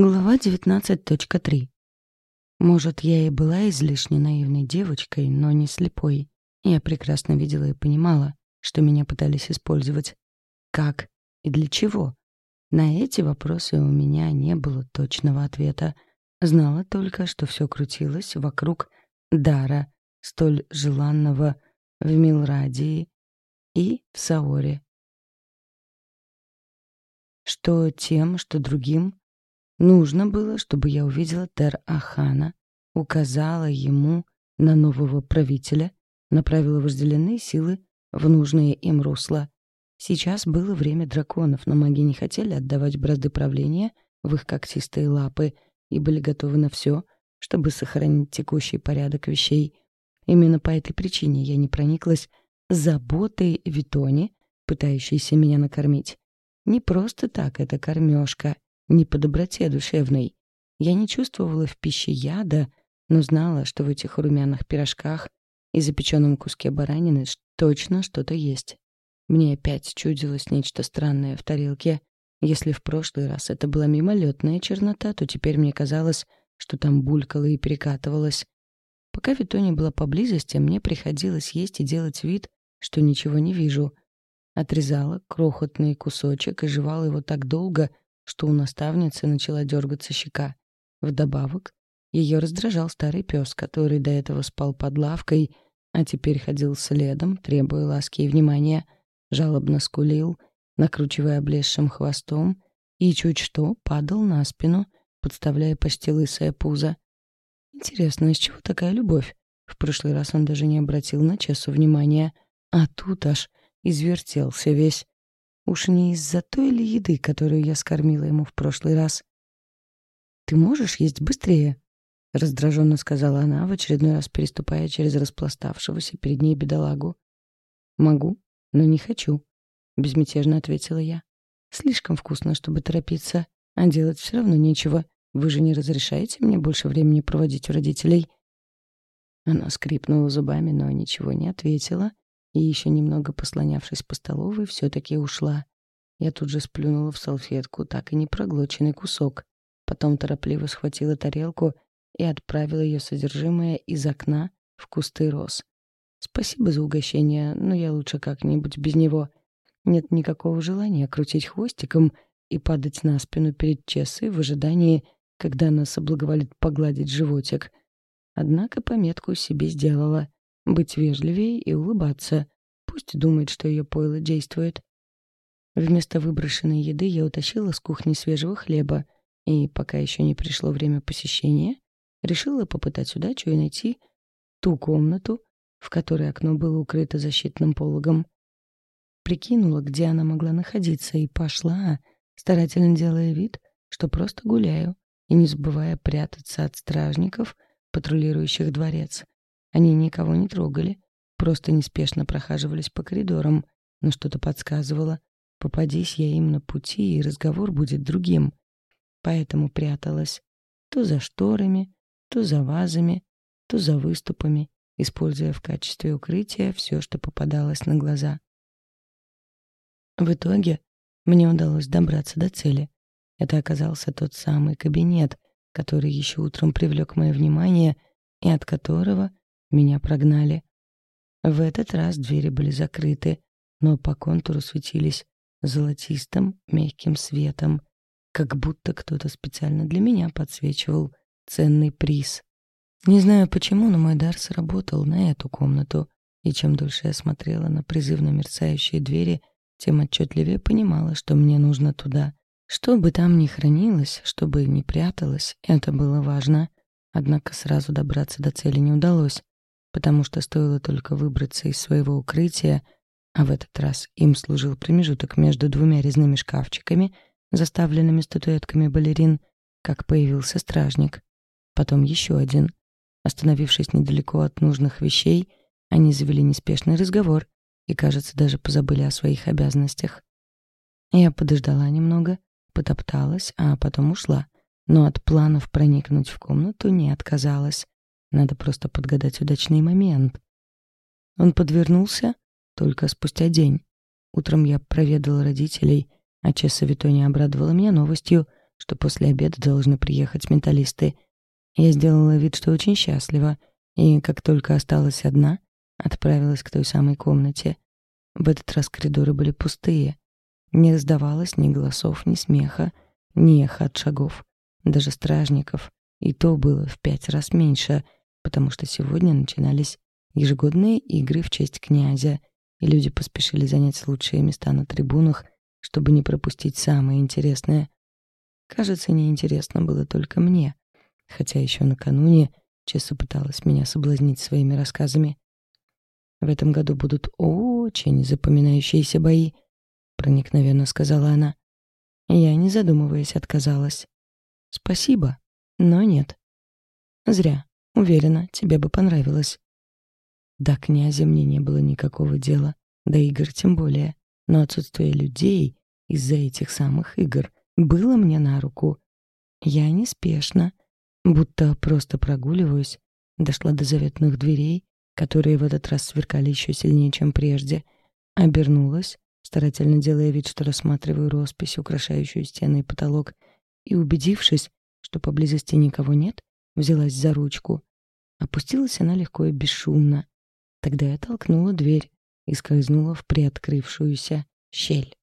Глава 19.3. Может, я и была излишне наивной девочкой, но не слепой. Я прекрасно видела и понимала, что меня пытались использовать. Как и для чего? На эти вопросы у меня не было точного ответа. Знала только, что все крутилось вокруг дара, столь желанного в Милрадии и в Саоре. Что тем, что другим Нужно было, чтобы я увидела Тер-Ахана, указала ему на нового правителя, направила вожделенные силы в нужное им русло. Сейчас было время драконов, но маги не хотели отдавать бразды правления в их когтистые лапы и были готовы на все, чтобы сохранить текущий порядок вещей. Именно по этой причине я не прониклась заботой Витони, пытающейся меня накормить. Не просто так это кормежка — не по доброте душевной. Я не чувствовала в пище яда, но знала, что в этих румяных пирожках и запеченном куске баранины точно что-то есть. Мне опять чудилось нечто странное в тарелке. Если в прошлый раз это была мимолетная чернота, то теперь мне казалось, что там булькало и перекатывалось. Пока Витони была поблизости, мне приходилось есть и делать вид, что ничего не вижу. Отрезала крохотный кусочек и жевала его так долго, что у наставницы начала дергаться щека. Вдобавок, ее раздражал старый пес, который до этого спал под лавкой, а теперь ходил следом, требуя ласки и внимания, жалобно скулил, накручивая облезшим хвостом, и чуть что падал на спину, подставляя почти лысое пузо. Интересно, из чего такая любовь? В прошлый раз он даже не обратил на Чесу внимания, а тут аж извертелся весь. Уж не из-за той ли еды, которую я скормила ему в прошлый раз. «Ты можешь есть быстрее?» — раздраженно сказала она, в очередной раз переступая через распластавшегося перед ней бедолагу. «Могу, но не хочу», — безмятежно ответила я. «Слишком вкусно, чтобы торопиться, а делать все равно нечего. Вы же не разрешаете мне больше времени проводить у родителей?» Она скрипнула зубами, но ничего не ответила, и еще немного послонявшись по столовой, все-таки ушла. Я тут же сплюнула в салфетку так и не проглоченный кусок. Потом торопливо схватила тарелку и отправила ее содержимое из окна в кусты роз. Спасибо за угощение, но я лучше как-нибудь без него. Нет никакого желания крутить хвостиком и падать на спину перед Чессой в ожидании, когда она соблаговолит погладить животик. Однако пометку себе сделала — быть вежливее и улыбаться. Пусть думает, что ее пойло действует. Вместо выброшенной еды я утащила с кухни свежего хлеба, и, пока еще не пришло время посещения, решила попытать удачу и найти ту комнату, в которой окно было укрыто защитным пологом. Прикинула, где она могла находиться, и пошла, старательно делая вид, что просто гуляю, и не забывая прятаться от стражников, патрулирующих дворец. Они никого не трогали, просто неспешно прохаживались по коридорам, но что-то подсказывало. Попадись я им на пути, и разговор будет другим. Поэтому пряталась то за шторами, то за вазами, то за выступами, используя в качестве укрытия все, что попадалось на глаза. В итоге мне удалось добраться до цели. Это оказался тот самый кабинет, который еще утром привлек мое внимание и от которого меня прогнали. В этот раз двери были закрыты, но по контуру светились золотистым мягким светом, как будто кто-то специально для меня подсвечивал ценный приз. Не знаю почему, но мой дар сработал на эту комнату, и чем дольше я смотрела на призывно мерцающие двери, тем отчетливее понимала, что мне нужно туда. Что бы там ни хранилось, что бы ни пряталось, это было важно. Однако сразу добраться до цели не удалось потому что стоило только выбраться из своего укрытия, а в этот раз им служил промежуток между двумя резными шкафчиками, заставленными статуэтками балерин, как появился стражник. Потом еще один. Остановившись недалеко от нужных вещей, они завели неспешный разговор и, кажется, даже позабыли о своих обязанностях. Я подождала немного, потопталась, а потом ушла, но от планов проникнуть в комнату не отказалась. Надо просто подгадать удачный момент. Он подвернулся только спустя день. Утром я проведала родителей, а Чесса Витония обрадовала меня новостью, что после обеда должны приехать менталисты. Я сделала вид, что очень счастлива, и как только осталась одна, отправилась к той самой комнате. В этот раз коридоры были пустые. Не раздавалось ни голосов, ни смеха, ни эхо от шагов. Даже стражников. И то было в пять раз меньше, потому что сегодня начинались ежегодные игры в честь князя, и люди поспешили занять лучшие места на трибунах, чтобы не пропустить самое интересное. Кажется, неинтересно было только мне, хотя еще накануне Чесса пыталась меня соблазнить своими рассказами. В этом году будут очень запоминающиеся бои, проникновенно сказала она. Я, не задумываясь, отказалась. Спасибо, но нет. Зря. Уверена, тебе бы понравилось. До князя мне не было никакого дела, до игр тем более. Но отсутствие людей из-за этих самых игр было мне на руку. Я неспешно, будто просто прогуливаюсь, дошла до заветных дверей которые в этот раз сверкали еще сильнее, чем прежде, обернулась, старательно делая вид, что рассматриваю роспись, украшающую стены и потолок, и, убедившись, что поблизости никого нет, взялась за ручку. Опустилась она легко и бесшумно. Тогда я толкнула дверь и скользнула в приоткрывшуюся щель.